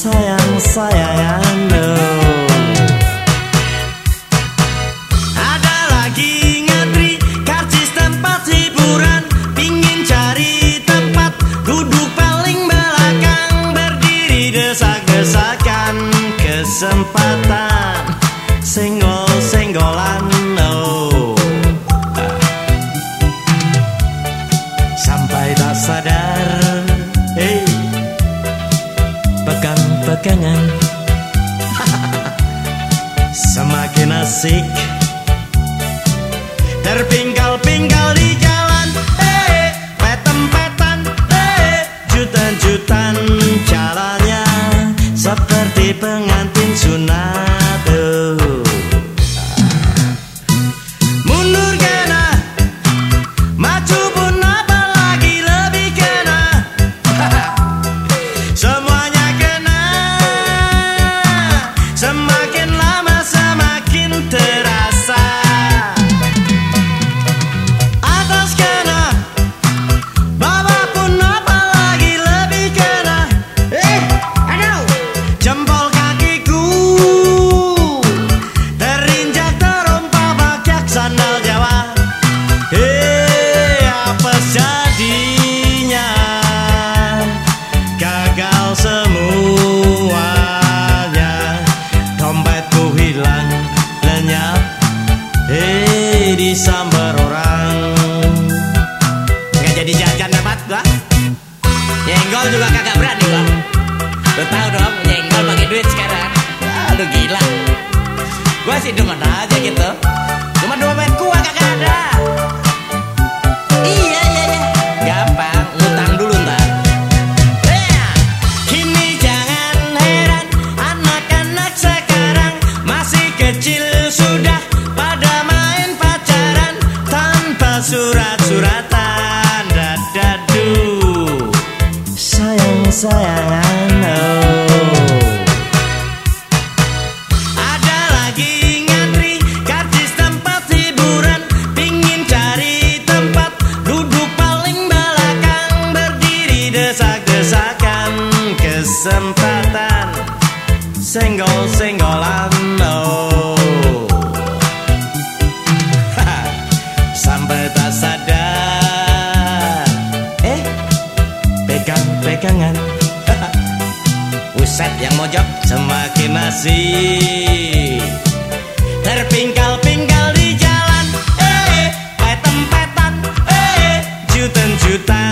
sayang saya ya no. Ada lagi ngantri karcis tempat hiburan. Pingin cari tempat duduk paling belakang. Berdiri desak-desakan kesempatan. Senggol-senggolan pegangan. Semakin asik Terpingkal-pingkal disambar orang Gak jadi jajan dapat gua. Nyenggol juga kagak berani gua. Lu tau dong nyenggol pakai duit sekarang. Aduh gila. Gua sih demen aja gitu. kesayangan. Ada lagi ngantri karcis tempat hiburan Pingin cari tempat duduk paling belakang Berdiri desak-desakan kesempatan Senggol-senggolan Pusat yang mojok semakin masih Terpingkal-pingkal di jalan Eh, petem-petan Eh, juten-jutan